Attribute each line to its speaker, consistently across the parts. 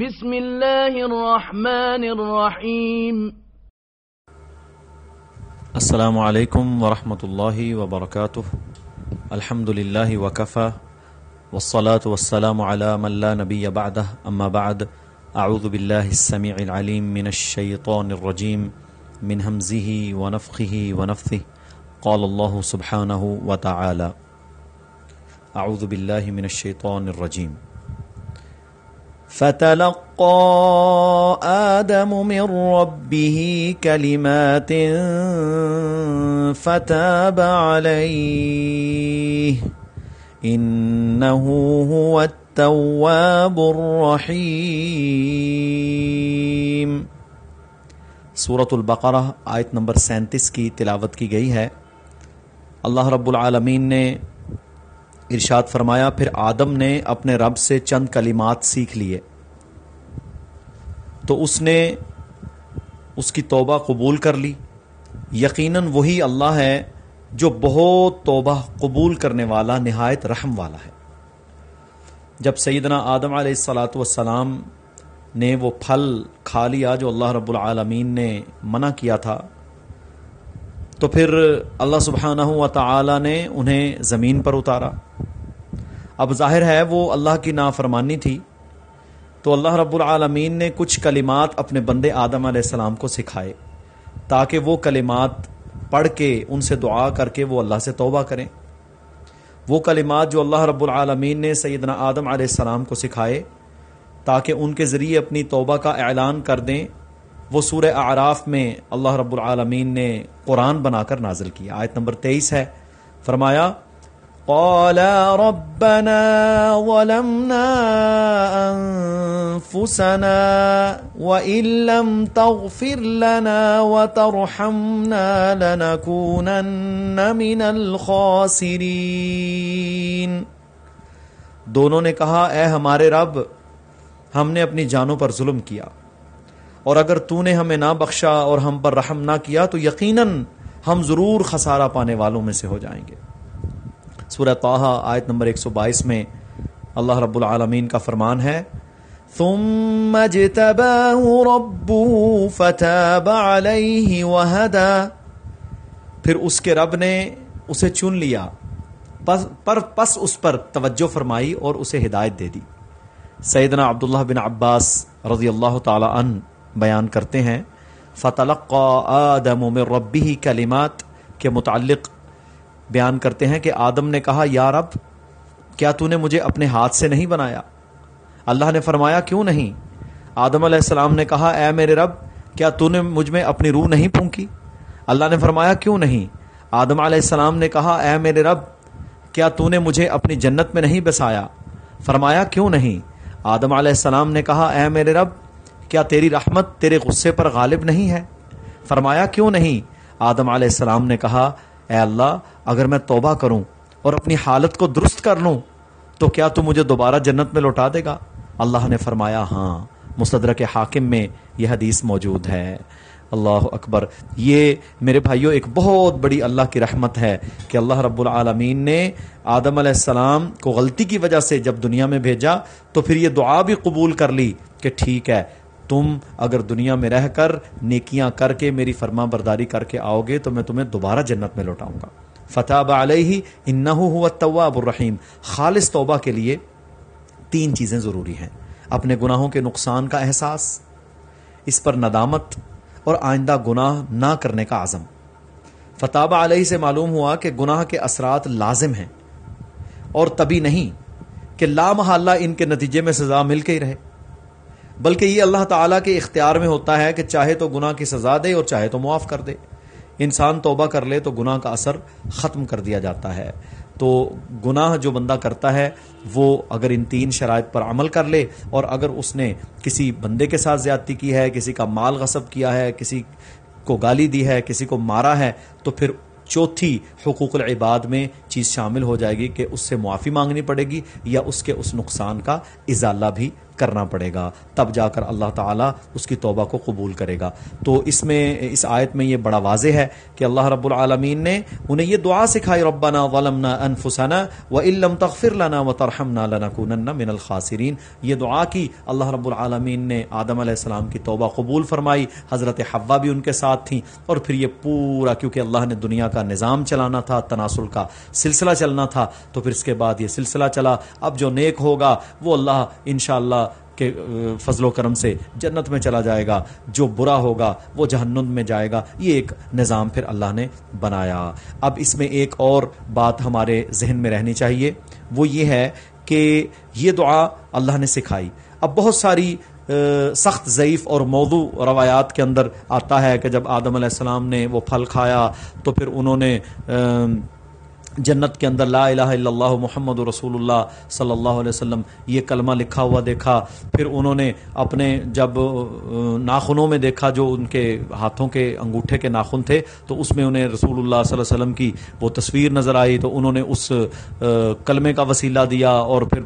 Speaker 1: بسم الله الرحمن الرحيم
Speaker 2: السلام علیکم ورحمۃ اللہ وبرکاتہ۔ الحمد للہ وکفا والصلاة والسلام على من لا نبی بعدہ اما بعد، اعوذ باللہ السمیع العلیم من الشیطان الرجیم، من حمزه ونفخه ونفثه قال اللہ سبحانہ وتعالی۔ اعوذ باللہ من الشیطان الرجیم۔ فتلقى آدم من ربه كلمات فتاب عليه. إنه هو التواب الرحيم. سورة البقرہ آیت نمبر سینتیس کی تلاوت کی گئی ہے. اللہ رب العالمین نے ارشاد فرمایا، پھر آدم نے اپنے رب سے چند کلمات سیکھ لیے۔ تو اس نے اس کی توبہ قبول کر لی۔ یقیناً وہی اللہ ہے جو بہت توبہ قبول کرنے والا، نہایت رحم والا ہے۔ جب سیدنا آدم علیہ السلاۃ والسلام نے وہ پھل کھا لیا جو اللہ رب العالمین نے منع کیا تھا تو پھر اللہ سبحانہ و تعالی نے انہیں زمین پر اتارا۔ اب ظاہر ہے وہ اللہ کی نافرمانی تھی۔ تو اللہ رب العالمین نے کچھ کلمات اپنے بندے آدم علیہ السلام کو سکھائے تاکہ وہ کلمات پڑھ کے ان سے دعا کر کے وہ اللہ سے توبہ کریں۔ وہ کلمات جو اللہ رب العالمین نے سیدنا آدم علیہ السلام کو سکھائے تاکہ ان کے ذریعے اپنی توبہ کا اعلان کر دیں۔ وہ سورہ اعراف میں اللہ رب العالمین نے قرآن بنا کر نازل کیا۔ آیت نمبر تیئیس ہے۔ فرمایا، قال ربنا ظلمنا أنفسنا وإن لم تغفر لنا وترحمنا لنكونن من الخاسرين۔ دونوں نے کہا، اے ہمارے رب، ہم نے اپنی جانوں پر ظلم کیا۔ اور اگر تو نے ہمیں نہ بخشا اور ہم پر رحم نہ کیا تو یقیناً ہم ضرور خسارہ پانے والوں میں سے ہو جائیں گے۔ سورہ طاہا آیت نمبر 122 میں اللہ رب العالمین کا فرمان ہے، ثم اجتباه ربه فتاب عليه وهدى۔ پھر اس کے رب نے اسے چن لیا، پس پر پس اس پر توجہ فرمائی اور اسے ہدایت دے دی۔ سیدنا عبداللہ بن عباس رضی اللہ تعالی عنہ بیان کرتے ہیں، فتلقى آدم من ربه کلمات کے متعلق بیان کرتے ہیں کہ آدم نے کہا، یا رب، کیا تو نے مجھے اپنے ہاتھ سے نہیں بنایا؟ اللہ نے فرمایا، کیوں نہیں؟ آدم علیہ السلام نے کہا، اے میرے رب، کیا تو نے مجھ میں اپنی روح نہیں پھونکی؟ اللہ نے فرمایا، کیوں نہیں؟ آدم علیہ السلام نے کہا، اے میرے رب، کیا تو نے مجھے اپنی جنت میں نہیں بسایا؟ فرمایا، کیوں نہیں؟ آدم علیہ السلام نے کہا، اے میرے رب کیا تیری رحمت تیرے غصے پر غالب نہیں ہے؟ فرمایا، کیوں نہیں؟ آدم علیہ السلام نے کہا، اے اللہ، اگر میں توبہ کروں اور اپنی حالت کو درست کر لوں، تو کیا تو مجھے دوبارہ جنت میں لوٹا دے گا؟ اللہ نے فرمایا ہاں مستدرک حاکم میں یہ حدیث موجود ہے۔ اللہ اکبر، یہ میرے بھائیوں ایک بہت بڑی اللہ کی رحمت ہے کہ اللہ رب العالمین نے آدم علیہ السلام کو غلطی کی وجہ سے جب دنیا میں بھیجا، تو پھر یہ دعا بھی قبول کر لی کہ ٹھیک ہے تم اگر دنیا میں رہ کر نیکیاں کر کے میری فرما برداری کر کے آؤ گے تو میں تمہیں دوبارہ جنت میں لوٹاؤں گا۔ فتح علیہ انہ ہوا التواب الرحیم۔ خالص توبہ کے لیے تین چیزیں ضروری ہیں۔ اپنے گناہوں کے نقصان کا احساس، اس پر ندامت اور آئندہ گناہ نہ کرنے کا عزم۔ فتح علیہ سے معلوم ہوا کہ گناہ کے اثرات لازم ہیں اور تبھی نہیں کہ لامحالہ ان کے نتیجے میں سزا مل کے ہی رہے۔ بلکہ یہ اللہ تعالیٰ کے اختیار میں ہوتا ہے کہ چاہے تو گناہ کی سزا دے اور چاہے تو معاف کر دے۔ انسان توبہ کر لے تو گناہ کا اثر ختم کر دیا جاتا ہے۔ تو گناہ جو بندہ کرتا ہے، وہ اگر ان تین شرائط پر عمل کر لے اور اگر اس نے کسی بندے کے ساتھ زیادتی کی ہے، کسی کا مال غصب کیا ہے، کسی کو گالی دی ہے، کسی کو مارا ہے، تو پھر چوتھی حقوق العباد میں چیز شامل ہو جائے گی کہ اس سے معافی مانگنی پڑے گی یا اس کے اس نقصان کا ازالہ بھی کرنا پڑے گا، تب جا کر اللہ تعالیٰ اس کی توبہ کو قبول کرے گا۔ تو اس میں، اس آیت میں یہ بڑا واضح ہے کہ اللہ رب العالمین نے انہیں یہ دعا سکھائی، ربنا ظلمنا انفسنا وان تغفر لنا وترحمنا لنكونن من الخاسرین۔ یہ دعا کی اللہ رب العالمین نے آدم علیہ السلام کی توبہ قبول فرمائی، حضرت حوا بھی ان کے ساتھ تھیں۔ اور پھر یہ پورا، کیونکہ اللہ نے دنیا کا نظام چلانا تھا، تناسل کا سلسلہ چلنا تھا، تو پھر اس کے بعد یہ سلسلہ چلا۔ اب جو نیک ہوگا، وہ اللہ انشاءاللہ کے فضل و کرم سے جنت میں چلا جائے گا، جو برا ہوگا وہ جہنم میں جائے گا۔ یہ ایک نظام پھر اللہ نے بنایا۔ اب اس میں ایک اور بات ہمارے ذہن میں رہنی چاہیے۔ وہ یہ ہے کہ یہ دعا اللہ نے سکھائی۔ اب بہت ساری سخت ضعیف اور موضوع روایات کے اندر آتا ہے کہ جب آدم علیہ السلام نے وہ پھل کھایا تو پھر انہوں نے جنت کے اندر لا الہ الا اللہ محمد رسول اللہ صلی اللہ علیہ وسلم، یہ کلمہ لکھا ہوا دیکھا۔ پھر انہوں نے اپنے جب ناخنوں میں دیکھا جو ان کے ہاتھوں کے انگوٹھے کے ناخن تھے، تو اس میں انہیں رسول اللہ صلی اللہ علیہ وسلم کی وہ تصویر نظر آئی۔ تو انہوں نے اس کلمے کا وسیلہ دیا اور پھر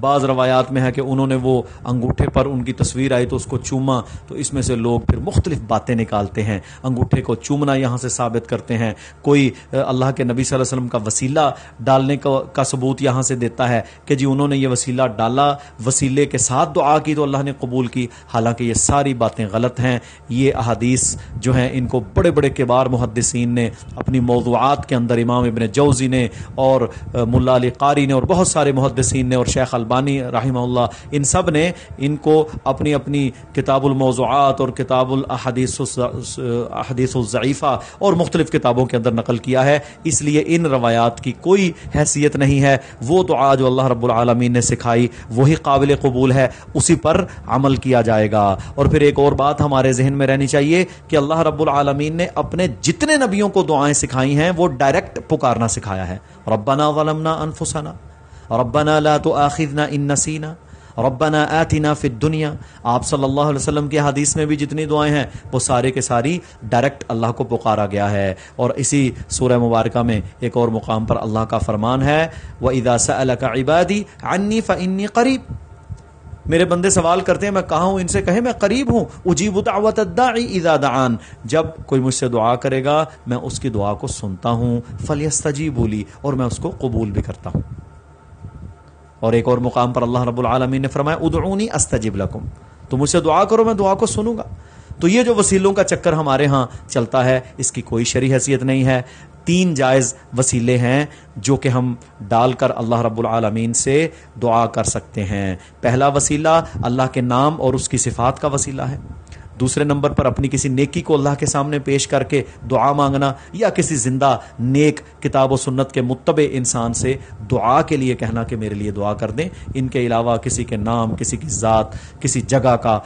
Speaker 2: بعض روایات میں ہے کہ انہوں نے وہ انگوٹھے پر ان کی تصویر آئی تو اس کو چوما۔ تو اس میں سے لوگ پھر مختلف باتیں نکالتے ہیں۔ انگوٹھے کو چومنا یہاں سے ثابت کرتے ہیں۔ کوئی اللہ کے نبی صلی اللہ علیہ وسلم کا وسیلہ ڈالنے کا ثبوت یہاں سے دیتا ہے کہ جی انہوں نے یہ وسیلہ ڈالا، وسیلے کے ساتھ دعا کی تو اللہ نے قبول کی۔ حالانکہ یہ ساری باتیں غلط ہیں۔ یہ احادیث جو ہیں، ان کو بڑے بڑے کبار محدثین نے اپنی موضوعات کے اندر امام ابن جوزی نے اور ملا علی قاری نے اور بہت سارے محدثین نے اور شیخ البانی رحمہ اللہ، ان سب نے ان کو اپنی اپنی کتاب الموضوعات اور کتاب الحدیث احادیث الضعیفہ اور مختلف کتابوں کے اندر نقل کیا ہے۔ اس لیے ان روایات کی کوئی حیثیت نہیں ہے۔ وہ دعا جو اللہ رب العالمین نے سکھائی، وہی قابل قبول ہے۔ اسی پر عمل کیا جائے گا۔ اور پھر ایک اور بات ہمارے ذہن میں رہنی چاہیے کہ اللہ رب العالمین نے اپنے جتنے نبیوں کو دعائیں سکھائی ہیں، وہ ڈائریکٹ پکارنا سکھایا ہے۔ ربنا ظلمنا انفسنا، ربنا لا تؤاخذنا ان نسینا ربنا آتنا فی الدنیا۔ آپ صلی اللہ علیہ وسلم کی حدیث میں بھی جتنی دعائیں ہیں، وہ سارے کے ساری ڈائریکٹ اللہ کو پکارا گیا ہے۔ اور اسی سورہ مبارکہ میں ایک اور مقام پر اللہ کا فرمان ہے، وَإِذَا سَأَلَكَ عِبَادِي عَنِّي فَإِنِّي قَرِيب۔ میرے بندے سوال کرتے ہیں، میں کہا ہوں؟ ان سے کہے میں قریب ہوں۔ اجیب دعوت الداعی اذا دعان۔ جب کوئی مجھ سے دعا کرے گا، میں اس کی دعا کو سنتا ہوں۔ فلیستجیبوا لی اور میں اس کو قبول بھی کرتا ہوں۔ اور ایک اور مقام پر اللہ رب العالمین نے فرمایا، ادعونی استجب لکم. تو مجھ سے دعا کرو، میں دعا کو سنوں گا۔ تو یہ جو وسیلوں کا چکر ہمارے ہاں چلتا ہے، اس کی کوئی شرح حیثیت نہیں ہے۔ تین جائز وسیلے ہیں جو کہ ہم ڈال کر اللہ رب العالمین سے دعا کر سکتے ہیں۔ پہلا وسیلہ اللہ کے نام اور اس کی صفات کا وسیلہ ہے۔ دوسرے نمبر پر اپنی کسی نیکی کو اللہ کے سامنے پیش کر کے دعا مانگنا یا کسی زندہ نیک کتاب و سنت کے متبع انسان سے دعا کے لیے کہنا کہ میرے لیے دعا کر دیں، ان کے علاوہ کسی کے نام، کسی کی ذات، کسی جگہ کا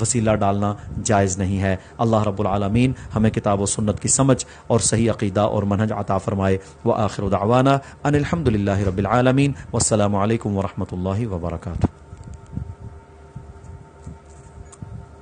Speaker 2: وسیلہ ڈالنا جائز نہیں ہے۔ اللہ رب العالمین ہمیں کتاب و سنت کی سمجھ اور صحیح عقیدہ اور منہج عطا فرمائے۔ و آخر دعوانا ان الحمد رب العالمین۔ والسلام علیکم ورحمۃ اللہ وبرکاتہ۔